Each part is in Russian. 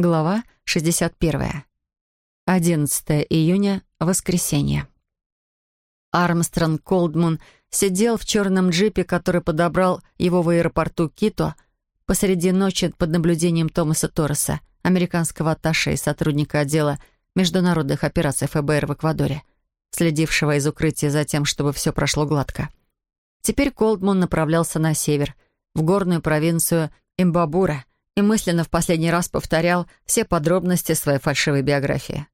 Глава 61. 11 июня, воскресенье. Армстронг Колдман сидел в черном джипе, который подобрал его в аэропорту Кито посреди ночи под наблюдением Томаса Торреса, американского атташе и сотрудника отдела международных операций ФБР в Эквадоре, следившего из укрытия за тем, чтобы все прошло гладко. Теперь Колдман направлялся на север, в горную провинцию Имбабура, и мысленно в последний раз повторял все подробности своей фальшивой биографии.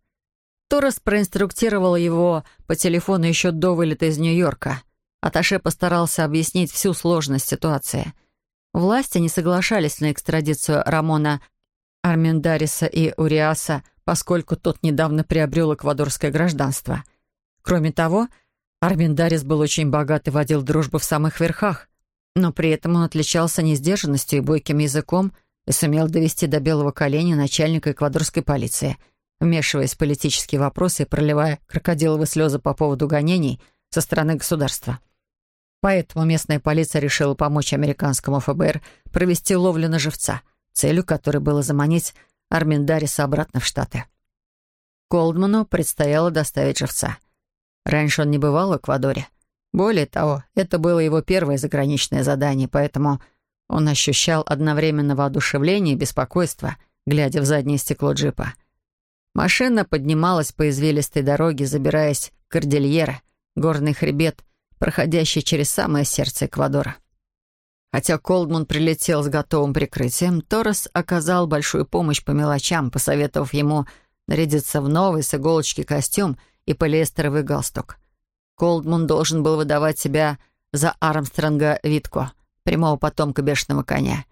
Торрес проинструктировал его по телефону еще до вылета из Нью-Йорка. Аташе постарался объяснить всю сложность ситуации. Власти не соглашались на экстрадицию Рамона Армендариса и Уриаса, поскольку тот недавно приобрел эквадорское гражданство. Кроме того, Армендарис был очень богат и водил дружбу в самых верхах, но при этом он отличался несдержанностью и бойким языком — и сумел довести до белого коленя начальника эквадорской полиции, вмешиваясь в политические вопросы и проливая крокодиловые слезы по поводу гонений со стороны государства. Поэтому местная полиция решила помочь американскому ФБР провести ловлю на живца, целью которой было заманить Арминдариса обратно в Штаты. Колдману предстояло доставить живца. Раньше он не бывал в Эквадоре. Более того, это было его первое заграничное задание, поэтому он ощущал одновременно воодушевление и беспокойство, глядя в заднее стекло джипа. Машина поднималась по извилистой дороге, забираясь в Кордильера, горный хребет, проходящий через самое сердце Эквадора. Хотя Колдман прилетел с готовым прикрытием, Торрес оказал большую помощь по мелочам, посоветовав ему нарядиться в новый с иголочки костюм и полиэстеровый галстук. Колдман должен был выдавать себя за Армстронга Витко — прямого потомка бешеного коня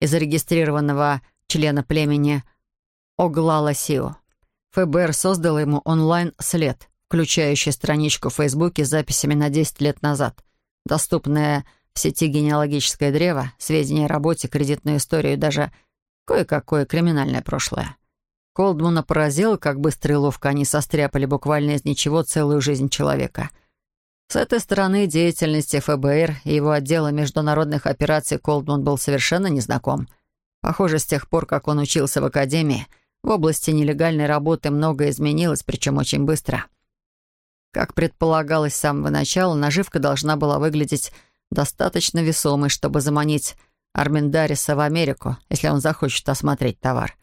и зарегистрированного члена племени Оглала Сио. ФБР создало ему онлайн-след, включающий страничку в Фейсбуке с записями на 10 лет назад, доступная в сети генеалогическое древо, сведения о работе, кредитную историю и даже кое-какое криминальное прошлое. Колдмана поразило, как быстро и ловко они состряпали буквально из ничего целую жизнь человека — с этой стороны деятельности ФБР и его отдела международных операций Колдман был совершенно незнаком. Похоже, с тех пор, как он учился в академии, в области нелегальной работы многое изменилось, причем очень быстро. Как предполагалось с самого начала, наживка должна была выглядеть достаточно весомой, чтобы заманить Арминдариса в Америку, если он захочет осмотреть товар.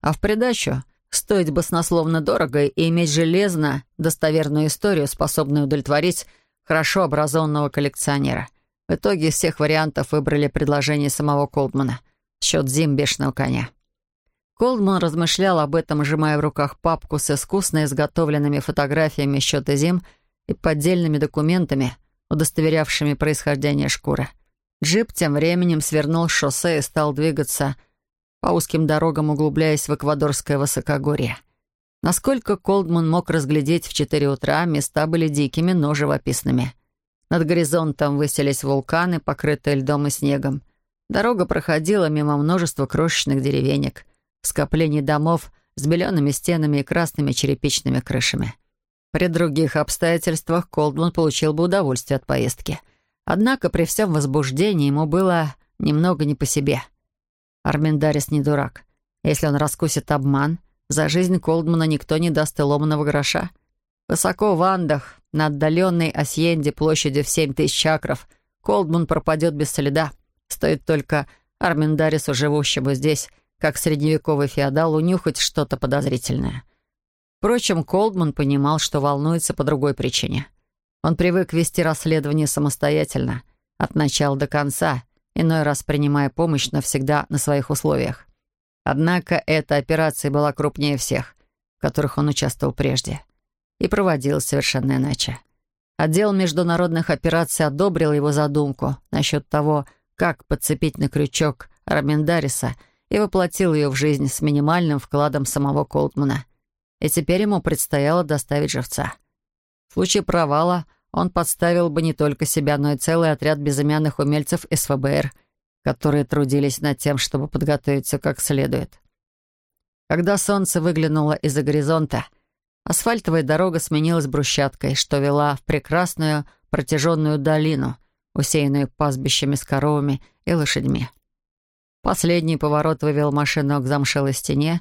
А в придачу стоить баснословно дорого и иметь железно достоверную историю, способную удовлетворить хорошо образованного коллекционера. В итоге из всех вариантов выбрали предложение самого Колдмана. Счет зим бешеного коня. Колдман размышлял об этом, сжимая в руках папку с искусно изготовленными фотографиями счета зим и поддельными документами, удостоверявшими происхождение шкуры. Джип тем временем свернул с шоссе и стал двигаться по узким дорогам, углубляясь в эквадорское высокогорье. Насколько Колдман мог разглядеть в четыре утра, места были дикими, но живописными. Над горизонтом высились вулканы, покрытые льдом и снегом. Дорога проходила мимо множества крошечных деревенек, скоплений домов с белеными стенами и красными черепичными крышами. При других обстоятельствах Колдман получил бы удовольствие от поездки. Однако при всем возбуждении ему было немного не по себе. Арминдарис не дурак. Если он раскусит обман, за жизнь Колдмана никто не даст и ломаного гроша. Высоко в Андах, на отдаленной Асьенде площадью в семь тысяч чакров, Колдман пропадет без следа. Стоит только Арминдарису, живущему здесь, как средневековый феодал, унюхать что-то подозрительное. Впрочем, Колдман понимал, что волнуется по другой причине. Он привык вести расследование самостоятельно, от начала до конца, иной раз принимая помощь, но всегда на своих условиях. Однако эта операция была крупнее всех, в которых он участвовал прежде, и проводилась совершенно иначе. Отдел международных операций одобрил его задумку насчет того, как подцепить на крючок Арминдариса и воплотил ее в жизнь с минимальным вкладом самого Колтмана. И теперь ему предстояло доставить живца. В случае провала он подставил бы не только себя, но и целый отряд безымянных умельцев СВБР — которые трудились над тем, чтобы подготовиться как следует. Когда солнце выглянуло из-за горизонта, асфальтовая дорога сменилась брусчаткой, что вела в прекрасную протяженную долину, усеянную пастбищами с коровами и лошадьми. Последний поворот вывел машину к замшелой стене,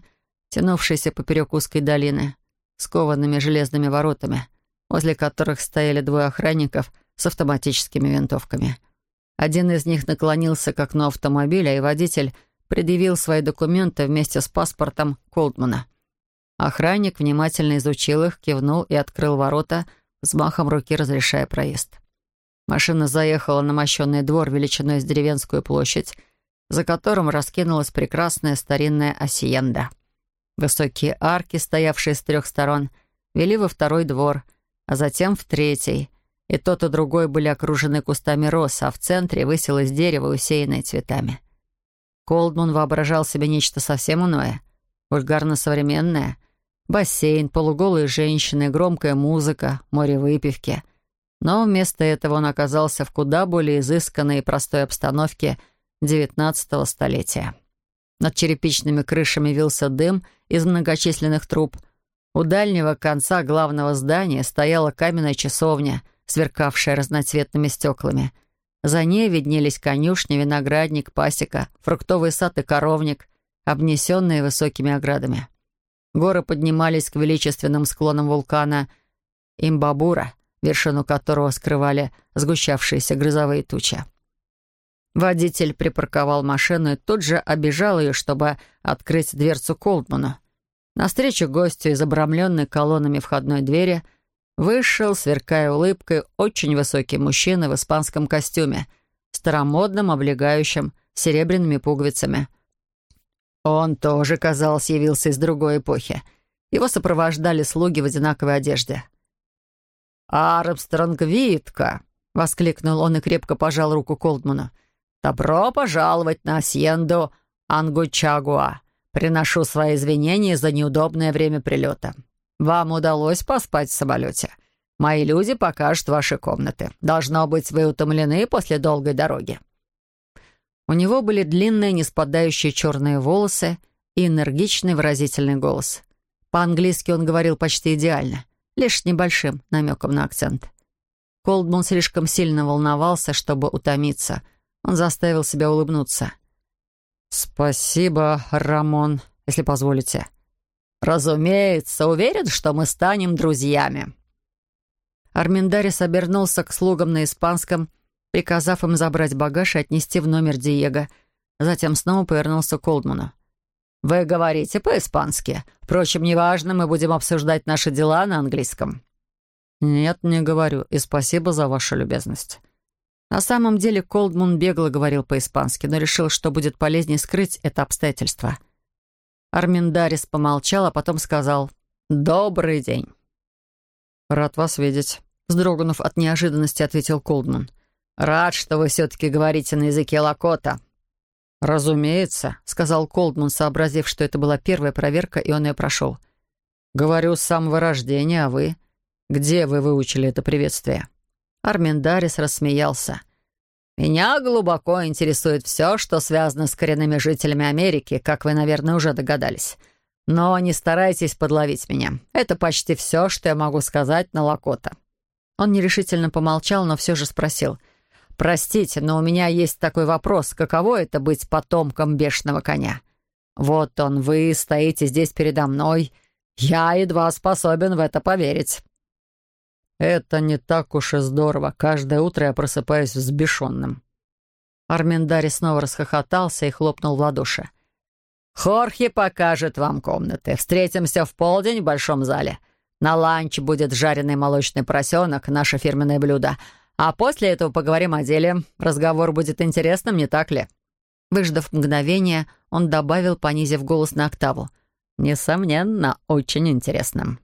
тянувшийся поперек узкой долины, с коваными железными воротами, возле которых стояли двое охранников с автоматическими винтовками. Один из них наклонился к окну автомобиля, и водитель предъявил свои документы вместе с паспортом Колдмана. Охранник внимательно изучил их, кивнул и открыл ворота, взмахом руки разрешая проезд. Машина заехала на мощенный двор величиной с деревенскую площадь, за которым раскинулась прекрасная старинная осиенда. Высокие арки, стоявшие с трех сторон, вели во второй двор, а затем в третий. И тот, и другой были окружены кустами роз, а в центре высилось дерево, усеянное цветами. Колдман воображал себе нечто совсем иное, вульгарно-современное. Бассейн, полуголые женщины, громкая музыка, море выпивки. Но вместо этого он оказался в куда более изысканной и простой обстановке XIX столетия. Над черепичными крышами вился дым из многочисленных труб. У дальнего конца главного здания стояла каменная часовня, сверкавшая разноцветными стеклами. За ней виднелись конюшни, виноградник, пасека, фруктовый сад и коровник, обнесенные высокими оградами. Горы поднимались к величественным склонам вулкана Имбабура, вершину которого скрывали сгущавшиеся грозовые тучи. Водитель припарковал машину и тут же обежал ее, чтобы открыть дверцу Колдману. Навстречу гостю из обрамленной колоннами входной двери вышел, сверкая улыбкой, очень высокий мужчина в испанском костюме, старомодным, облегающим, серебряными пуговицами. Он тоже, казалось, явился из другой эпохи. Его сопровождали слуги в одинаковой одежде. «Армстронг Витка!» — воскликнул он и крепко пожал руку Колдману. «Добро пожаловать на Асьенду Ангучагуа. Приношу свои извинения за неудобное время прилета. Вам удалось поспать в самолете. Мои люди покажут ваши комнаты. Должно быть, вы утомлены после долгой дороги». У него были длинные, не спадающие черные волосы и энергичный выразительный голос. По-английски он говорил почти идеально, лишь с небольшим намеком на акцент. Колдман слишком сильно волновался, чтобы утомиться. Он заставил себя улыбнуться. «Спасибо, Рамон, если позволите». «Разумеется, уверен, что мы станем друзьями». Арминдарис обернулся к слугам на испанском приказав им забрать багаж и отнести в номер Диего. Затем снова повернулся к Колдману. «Вы говорите по-испански. Впрочем, неважно, мы будем обсуждать наши дела на английском». «Нет, не говорю, и спасибо за вашу любезность». На самом деле Колдман бегло говорил по-испански, но решил, что будет полезнее скрыть это обстоятельство. Арминдарис помолчал, а потом сказал «Добрый день». «Рад вас видеть», — вздрогнув от неожиданности, ответил Колдман. «Рад, что вы все-таки говорите на языке Лакота». «Разумеется», — сказал Колдман, сообразив, что это была первая проверка, и он ее прошел. «Говорю с самого рождения, а вы? Где вы выучили это приветствие?» Арминдарис рассмеялся. «Меня глубоко интересует все, что связано с коренными жителями Америки, как вы, наверное, уже догадались. Но не старайтесь подловить меня. Это почти все, что я могу сказать на Лакота». Он нерешительно помолчал, но все же спросил — «Простите, но у меня есть такой вопрос. Каково это быть потомком бешеного коня? Вот он, вы стоите здесь передо мной. Я едва способен в это поверить». «Это не так уж и здорово. Каждое утро я просыпаюсь взбешенным». Арминдари снова расхохотался и хлопнул в ладоши. «Хорхе покажет вам комнаты. Встретимся в полдень в большом зале. На ланч будет жареный молочный поросенок, наше фирменное блюдо. А после этого поговорим о деле. Разговор будет интересным, не так ли?» Выждав мгновение, он добавил, понизив голос на октаву. «Несомненно, очень интересным».